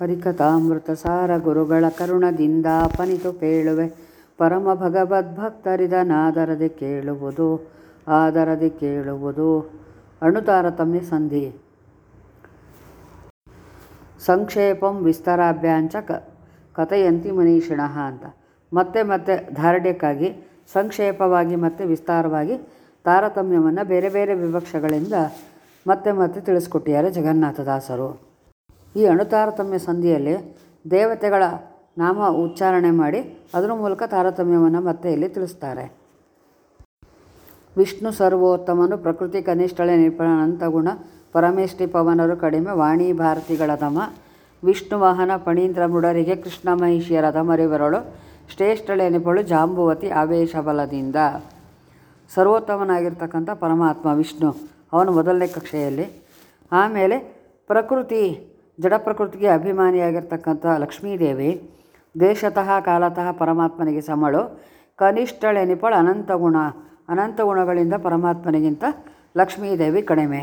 ಹರಿಕಥಾಮೃತ ಸಾರ ಗುರುಗಳ ಕರುಣದಿಂದ ಪನಿತು ಪೇಳುವೆ ಪರಮ ಭಗವದ್ಭಕ್ತರಿದನಾದರದೆ ಕೇಳುವುದು, ಆದರದೆ ಕೇಳುವುದು. ಅಣುತಾರತಮ್ಯ ಸಂಧಿ. ಸಂಕ್ಷೇಪಂ ವಿಸ್ತಾರಾಭ್ಯಾಂಚ ಕ, ಕಥೆಯಂತಿ ಮನೀಷಿಣಃ ಅಂತ. ಮತ್ತೆ ಮತ್ತೆ ಧಾರಢ್ಯಕ್ಕಾಗಿ ಸಂಕ್ಷೇಪವಾಗಿ ಮತ್ತೆ ವಿಸ್ತಾರವಾಗಿ ತಾರತಮ್ಯವನ್ನು ಬೇರೆ ಬೇರೆ ವಿವಕ್ಷಗಳಿಂದ ಮತ್ತೆ ಮತ್ತೆ ತಿಳಿಸ್ಕೊಟ್ಟಿದ್ದಾರೆ ಜಗನ್ನಾಥದಾಸರು ಈ ಅಣುತಾರತಮ್ಯ ಸಂಧಿಯಲ್ಲಿ ದೇವತೆಗಳ ನಾಮ ಉಚ್ಚಾರಣೆ ಮಾಡಿ ಅದರ ಮೂಲಕ ತಾರತಮ್ಯವನ್ನು ಮತ್ತೆ ಇಲ್ಲಿ ತಿಳಿಸ್ತಾರೆ. ವಿಷ್ಣು ಸರ್ವೋತ್ತಮನು, ಪ್ರಕೃತಿ ಕನಿಷ್ಠಳೆ ನಿರ್ಪಣಂತ ಗುಣ, ಪರಮೇಷ್ಠಿ, ಪವನರು, ಕಡಿಮೆ, ವಾಣಿ, ಭಾರತಿಗಳ ತಮ, ವಿಷ್ಣು ವಾಹನ, ಪಣೀಂದ್ರ, ಮುಡರಿಗೆ, ಕೃಷ್ಣ ಮಹಿಷಿಯರ ತಮರಿವರಳು, ಶ್ರೇಷ್ಠಳೆ ನಿಪಳು ಜಾಂಬುವತಿ, ಆವೇಶ ಬಲದಿಂದ. ಸರ್ವೋತ್ತಮನಾಗಿರ್ತಕ್ಕಂಥ ಪರಮಾತ್ಮ ವಿಷ್ಣು, ಅವನು ಮೊದಲನೇ ಕಕ್ಷೆಯಲ್ಲಿ. ಆಮೇಲೆ ಪ್ರಕೃತಿ ಜಡ ಪ್ರಕೃತಿಗೆ ಅಭಿಮಾನಿಯಾಗಿರ್ತಕ್ಕಂಥ ಲಕ್ಷ್ಮೀದೇವಿ ದೇಶತಃ ಕಾಲತಃ ಪರಮಾತ್ಮನಿಗೆ ಸಮಳು. ಕನಿಷ್ಠಳೆನಿಪಳ ಅನಂತ ಗುಣ, ಅನಂತ ಗುಣಗಳಿಂದ ಪರಮಾತ್ಮನಿಗಿಂತ ಲಕ್ಷ್ಮೀದೇವಿ ಕಡಿಮೆ.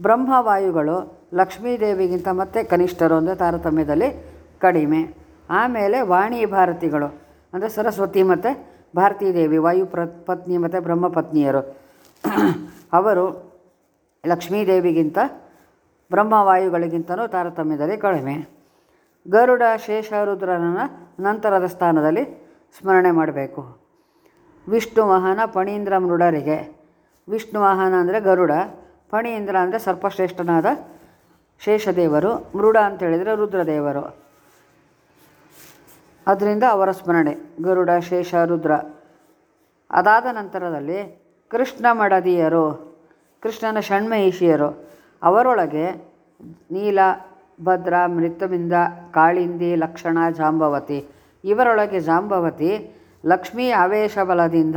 ಬ್ರಹ್ಮವಾಯುಗಳು ಲಕ್ಷ್ಮೀದೇವಿಗಿಂತ ಮತ್ತೆ ಕನಿಷ್ಠರು ಅಂದರೆ ತಾರತಮ್ಯದಲ್ಲಿ ಕಡಿಮೆ. ಆಮೇಲೆ ವಾಣಿ ಭಾರತಿಗಳು ಅಂದರೆ ಸರಸ್ವತಿ ಮತ್ತು ಭಾರತೀದೇವಿ, ವಾಯು ಪ್ರ, ಪತ್ನಿ ಮತ್ತು ಬ್ರಹ್ಮಪತ್ನಿಯರು. ಅವರು ಲಕ್ಷ್ಮೀದೇವಿಗಿಂತ ಬ್ರಹ್ಮವಾಯುಗಳಿಗಿಂತಲೂ ತಾರತಮ್ಯದಲ್ಲಿ ಕಡಿಮೆ. ಗರುಡ ಶೇಷರುದ್ರನ ನಂತರದ ಸ್ಥಾನದಲ್ಲಿ ಸ್ಮರಣೆ ಮಾಡಬೇಕು. ವಿಷ್ಣು ವಾಹನ ಪಣೀಂದ್ರ ಮೃಡರಿಗೆ. ವಿಷ್ಣು ವಾಹನ ಅಂದರೆ ಗರುಡ ಪಣೀಂದ್ರ ಅಂದರೆ ಸರ್ಪಶ್ರೇಷ್ಠನಾದ ಶೇಷದೇವರು, ಮೃಡ ಅಂತ ಹೇಳಿದರೆ ರುದ್ರದೇವರು. ಅದರಿಂದ ಅವರ ಸ್ಮರಣೆ, ಗರುಡ, ಶೇಷ, ರುದ್ರ. ಅದಾದ ನಂತರದಲ್ಲಿ ಕೃಷ್ಣ ಮಡದಿಯರು, ಕೃಷ್ಣನ ಷಣ್ಮಹಿಷಿಯರು. ಅವರೊಳಗೆ ನೀಲ, ಭದ್ರ ಮೃತ್ಯುಮಿಂದ ಕಾಳಿಂದಿ, ಲಕ್ಷಣ, ಜಾಂಬವತಿ. ಇವರೊಳಗೆ ಜಾಂಬವತಿ ಲಕ್ಷ್ಮೀ ಆವೇಶ ಬಲದಿಂದ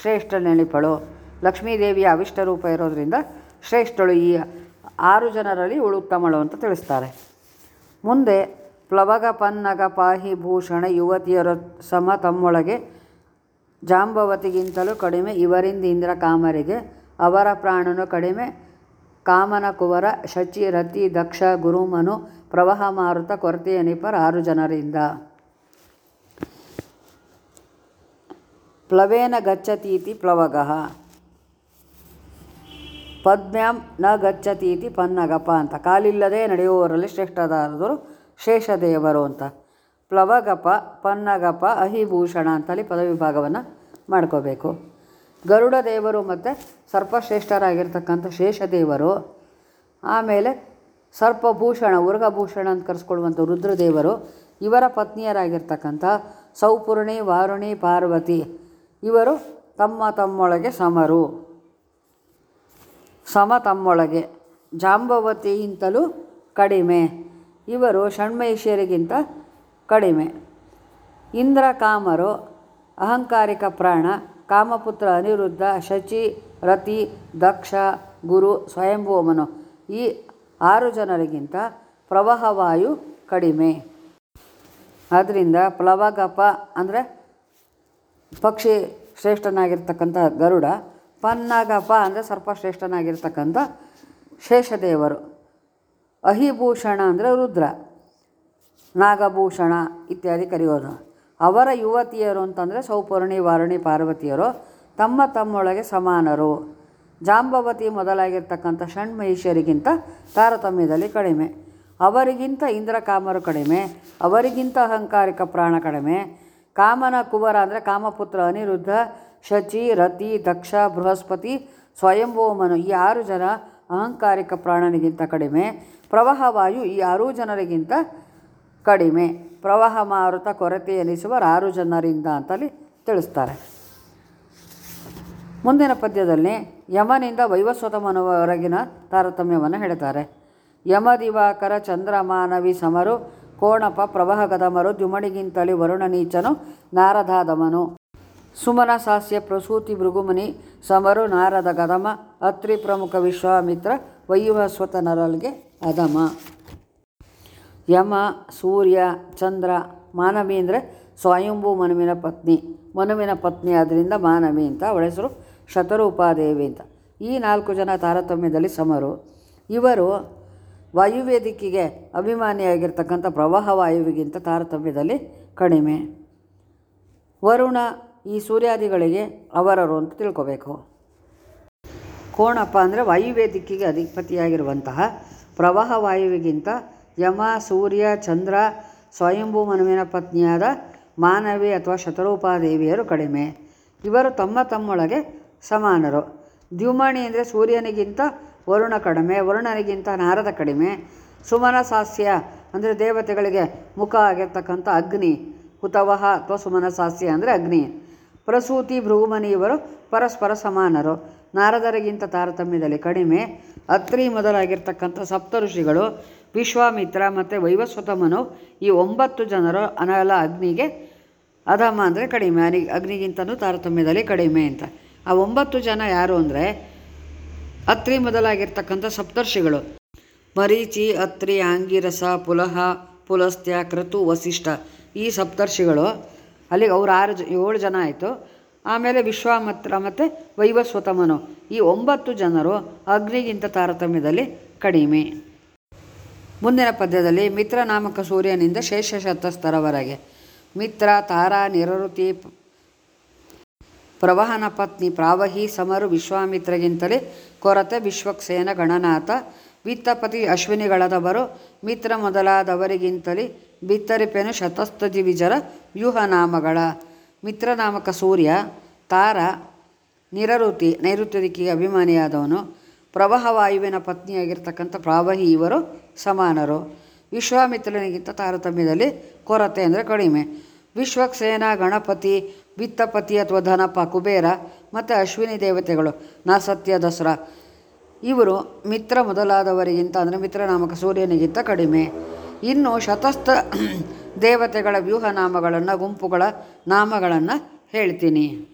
ಶ್ರೇಷ್ಠ ನೆನಪಳು. ಲಕ್ಷ್ಮೀದೇವಿಯ ಅವಿಷ್ಟ ರೂಪ ಇರೋದರಿಂದ ಶ್ರೇಷ್ಠಳು ಈ ಆರು ಜನರಲ್ಲಿ ಇವಳು ಉತ್ತಮಳು ಅಂತ ತಿಳಿಸ್ತಾರೆ. ಮುಂದೆ ಪ್ಲವಗ, ಪನ್ನಗ, ಪಾಹಿ, ಭೂಷಣ, ಯುವತಿಯರ ಸಮ ತಮ್ಮೊಳಗೆ ಜಾಂಬವತಿಗಿಂತಲೂ ಕಡಿಮೆ ಇವರಿಂದ ಇಂದ್ರ ಕಾಮರಿಗೆ ಅವರ ಪ್ರಾಣನು ಕಡಿಮೆ ಕಾಮನ ಕುವರ ಶಚಿ ರತಿ ದಕ್ಷ ಗುರುಮನು ಪ್ರವಾಹ ಮಾರುತ ಕೊರತೆಯ ನಿಪರ ಆರು ಜನರಿಂದ. ಪ್ಲವೇನ ಗಚ್ಚತೀತಿ ಪ್ಲವಗಃ. ಪದ್ಮ್ಯಾಂ ನ ಗಚ್ಚತೀತಿ ಪನ್ನಗಪ ಅಂತ. ಕಾಲಿಲ್ಲದೆ ನಡೆಯುವವರಲ್ಲಿ ಶ್ರೇಷ್ಠದಾರದರು ಶೇಷದೇವರು ಅಂತ. ಪ್ಲವಗಪ, ಪನ್ನಗಪ, ಅಹಿಭೂಷಣ ಅಂತಲ್ಲಿ ಪದವಿಭಾಗವನ್ನು ಮಾಡ್ಕೋಬೇಕು. ಗರುಡ ದೇವರು ಮತ್ತು ಸರ್ಪಶ್ರೇಷ್ಠರಾಗಿರ್ತಕ್ಕಂಥ ಶೇಷದೇವರು, ಆಮೇಲೆ ಸರ್ಪಭೂಷಣ, ಉರ್ಗಭೂಷಣ ಅಂತ ಕರೆಸ್ಕೊಳ್ಳುವಂಥ ರುದ್ರದೇವರು, ಇವರ ಪತ್ನಿಯರಾಗಿರ್ತಕ್ಕಂಥ ಸೌಪೂರ್ಣಿ, ವಾರುಣಿ, ಪಾರ್ವತಿ, ಇವರು ತಮ್ಮ ತಮ್ಮೊಳಗೆ ಸಮರು. ಸಮ ತಮ್ಮೊಳಗೆ ಜಾಂಬವತಿಗಿಂತಲೂ ಕಡಿಮೆ. ಇವರು ಷಣ್ಮೈಶ್ವರಿಗಿಂತ ಕಡಿಮೆ. ಇಂದ್ರ ಕಾಮರು ಅಹಂಕಾರಿಕ ಪ್ರಾಣ ಕಾಮಪುತ್ರ ಅನಿರುದ್ಧ, ಶಚಿ, ರತಿ, ದಕ್ಷ, ಗುರು ಸ್ವಯಂಭೂಮನು ಈ ಆರು ಜನರಿಗಿಂತ ಪ್ರವಾಹವಾಯು ಕಡಿಮೆ. ಆದ್ದರಿಂದ ಪ್ಲವಗಪ ಅಂದರೆ ಪಕ್ಷಿ ಶ್ರೇಷ್ಠನಾಗಿರ್ತಕ್ಕಂಥ ಗರುಡ, ಪನ್ನಗಪ ಅಂದರೆ ಸರ್ಪಶ್ರೇಷ್ಠನಾಗಿರ್ತಕ್ಕಂಥ ಶೇಷದೇವರು. ಅಹಿಭೂಷಣ ಅಂದರೆ ರುದ್ರ, ನಾಗಭೂಷಣ ಇತ್ಯಾದಿ ಕರೆಯೋದು. ಅವರ ಯುವತಿಯರು ಅಂತಂದರೆ ಸೌಪರ್ಣಿ, ವಾರುಣಿ, ಪಾರ್ವತಿಯರು, ತಮ್ಮ ತಮ್ಮೊಳಗೆ ಸಮಾನರು. ಜಾಂಬವತಿ ಮೊದಲಾಗಿರ್ತಕ್ಕಂಥ ಷಣ್ಮಹಿಷಿಯರಿಗಿಂತ ತಾರತಮ್ಯದಲ್ಲಿ ಕಡಿಮೆ. ಅವರಿಗಿಂತ ಇಂದ್ರಕಾಮರು ಕಡಿಮೆ, ಅವರಿಗಿಂತ ಅಹಂಕಾರಿಕ ಪ್ರಾಣ ಕಡಿಮೆ. ಕಾಮನ ಕುವರ ಅಂದರೆ ಕಾಮಪುತ್ರ, ಅನಿರುದ್ಧ, ಶಚಿ, ರತಿ, ದಕ್ಷ, ಬೃಹಸ್ಪತಿ ಸ್ವಯಂಭೋಮನು ಈ ಆರು ಜನ ಅಹಂಕಾರಿಕ ಪ್ರಾಣನಿಗಿಂತ ಕಡಿಮೆ. ಪ್ರವಾಹವಾಯು ಈ ಆರೂ ಜನರಿಗಿಂತ ಕಡಿಮೆ. ಪ್ರವಾಹ ಮಾರುತ ಕೊರತೆ ಎನಿಸುವ ಆರು ಜನರಿಂದ ಅಂತಲ್ಲಿ ತಿಳಿಸ್ತಾರೆ. ಮುಂದಿನ ಪದ್ಯದಲ್ಲಿ ಯಮನಿಂದ ವೈವಸ್ವತಮನವರೆಗಿನ ತಾರತಮ್ಯವನ್ನು ಹೇಳ್ತಾರೆ. ಯಮ ದಿವಾಕರ ಚಂದ್ರಮಾನವಿ ಸಮರು, ಕೋಣಪ ಪ್ರವಾಹ ಗದಮರು ದ್ಯುಮಣಿಗಿಂತಲಿ ವರುಣ ನೀಚನು, ನಾರದಾದಮನು. ಸುಮನ ಸಾಸ್ಯ ಪ್ರಸೂತಿ ಭೃಗುಮುನಿ, ಸಮರು ನಾರದ ಗದಮ, ಅತ್ರಿ ಪ್ರಮುಖ ವಿಶ್ವಾಮಿತ್ರ ವೈವಸ್ವತ ಅದಮ. ಯಮ, ಸೂರ್ಯ, ಚಂದ್ರ, ಮಾನವಿ ಅಂದರೆ ಸ್ವಯಂಭು ಮನುವಿನ ಪತ್ನಿ. ಮನುವಿನ ಪತ್ನಿ ಆದ್ದರಿಂದ ಮಾನವಿ ಅಂತ ಅವಳ ಹೆಸರು ಶತರೂಪಾದೇವಿ ಅಂತ. ಈ ನಾಲ್ಕು ಜನ ತಾರತಮ್ಯದಲ್ಲಿ ಸಮರು. ಇವರು ವಾಯುವೇದಿಕೆಗೆ ಅಭಿಮಾನಿಯಾಗಿರ್ತಕ್ಕಂಥ ಪ್ರವಾಹ ವಾಯುವಿಗಿಂತ ತಾರತಮ್ಯದಲ್ಲಿ ಕಡಿಮೆ. ವರುಣ ಈ ಸೂರ್ಯಾದಿಗಳಿಗೆ ಅವರರು ಅಂತ ತಿಳ್ಕೋಬೇಕು. ಕೋಣಪ್ಪ ಅಂದರೆ ವಾಯುವೇದಿಕೆಗೆ ಅಧಿಪತಿಯಾಗಿರುವಂತಹ ಪ್ರವಾಹ ವಾಯುವಿಗಿಂತ ಯಮ, ಸೂರ್ಯ, ಚಂದ್ರ, ಸ್ವಯಂಭೂ ಮನುವಿನ ಪತ್ನಿಯಾದ ಮಾನವಿ ಅಥವಾ ಶತರೂಪಾದೇವಿಯರು ಕಡಿಮೆ. ಇವರು ತಮ್ಮ ತಮ್ಮೊಳಗೆ ಸಮಾನರು. ದ್ಯುಮಣಿ ಅಂದರೆ ಸೂರ್ಯನಿಗಿಂತ ವರುಣ ಕಡಿಮೆ, ವರುಣನಿಗಿಂತ ನಾರದ ಕಡಿಮೆ. ಸುಮನ ಸಾಸ್ಯ ಅಂದರೆ ದೇವತೆಗಳಿಗೆ ಮುಖ ಆಗಿರ್ತಕ್ಕಂಥ ಅಗ್ನಿ, ಹುತವಹ ಅಥವಾ ಸುಮನ ಸಾಸ್ಯ ಅಂದರೆ ಅಗ್ನಿ. ಪ್ರಸೂತಿ ಭೃಗುಮನಿ ಇವರು ಪರಸ್ಪರ ಸಮಾನರು. ನಾರದರಿಗಿಂತ ತಾರತಮ್ಯದಲ್ಲಿ ಕಡಿಮೆ. ಅತ್ರಿ ಮೊದಲಾಗಿರ್ತಕ್ಕಂಥ ಸಪ್ತ ಋಷಿಗಳು ವಿಶ್ವಾಮಿತ್ರ ಮತ್ತು ವೈವಸ್ವತಮನು ಈ ಒಂಬತ್ತು ಜನರು ಅನಲ ಅಗ್ನಿಗೆ ಅಧಮ ಅಂದರೆ ಕಡಿಮೆ. ಅನಿ ಅಗ್ನಿಗಿಂತನೂ ತಾರತಮ್ಯದಲ್ಲಿ ಕಡಿಮೆ ಅಂತ. ಆ ಒಂಬತ್ತು ಜನ ಯಾರು ಅಂದರೆ ಅತ್ರಿ ಮೊದಲಾಗಿರ್ತಕ್ಕಂಥ ಸಪ್ತರ್ಷಿಗಳು ಮರೀಚಿ, ಅತ್ರಿ, ಆಂಗಿರಸ, ಪುಲಹ, ಪುಲಸ್ತ್ಯ, ಕೃತು, ವಸಿಷ್ಠ ಈ ಸಪ್ತರ್ಷಿಗಳು ಅಲ್ಲಿಗೆ ಅವ್ರು ಆರು ಏಳು ಜನ ಆಯಿತು. ಆಮೇಲೆ ವಿಶ್ವಾಮಿತ್ರ ಮತ್ತು ವೈವಸ್ವತಮನು. ಈ ಒಂಬತ್ತು ಜನರು ಅಗ್ನಿಗಿಂತ ತಾರತಮ್ಯದಲ್ಲಿ ಕಡಿಮೆ. ಮುಂದಿನ ಪದ್ಯದಲ್ಲಿ ಮಿತ್ರ ನಾಮಕ ಸೂರ್ಯನಿಂದ ಶೇಷಶತಸ್ಥರವರೆಗೆ. ಮಿತ್ರ, ತಾರಾ ನಿರಋತಿ ಪ್ರವಹನ ಪತ್ನಿ, ಪ್ರಾವಹಿ, ಸಮರು, ವಿಶ್ವಾಮಿತ್ರಗಿಂತಲೇ ಕೊರತೆ, ವಿಶ್ವಕ್ಸೇನ, ಗಣನಾಥ, ವಿತ್ತಪತಿ, ಅಶ್ವಿನಿಗಳದವರು, ಮಿತ್ರ ಮೊದಲಾದವರಿಗಿಂತಲೇ ಬಿತ್ತರಿಪೆನು ಶತಸ್ಥ ದಿವಿಜರ ವ್ಯೂಹನಾಮಗಳ. ಮಿತ್ರನಾಮಕ ಸೂರ್ಯ, ತಾರ ನಿರಋತಿ ನೈಋತ್ಯ ದಿಕ್ಕಿಗೆ ಅಭಿಮಾನಿಯಾದವನು ಪ್ರವಾಹ ವಾಯುವಿನ ಪತ್ನಿಯಾಗಿರ್ತಕ್ಕಂಥ ಪ್ರಾವಹಿ ಇವರು ಸಮಾನರು. ವಿಶ್ವಾಮಿತ್ರನಿಗಿಂತ ತಾರತಮ್ಯದಲ್ಲಿ ಕೊರತೆ ಅಂದರೆ ಕಡಿಮೆ. ವಿಶ್ವಕ್ಸೇನ, ಗಣಪತಿ, ಬಿತ್ತಪತಿ ಅಥವಾ ಧನಪ ಕುಬೇರ ಮತ್ತು ಅಶ್ವಿನಿ ದೇವತೆಗಳು ನಾಸತ್ಯ ದಸರಾ. ಇವರು ಮಿತ್ರ ಮೊದಲಾದವರಿಗಿಂತ ಅಂದರೆ ಮಿತ್ರನಾಮಕ ಸೂರ್ಯನಿಗಿಂತ ಕಡಿಮೆ. ಇನ್ನು ಶತಸ್ಥ ದೇವತೆಗಳ ವ್ಯೂಹನಾಮಗಳನ್ನು ಗುಂಪುಗಳ ನಾಮಗಳನ್ನು ಹೇಳ್ತೀನಿ.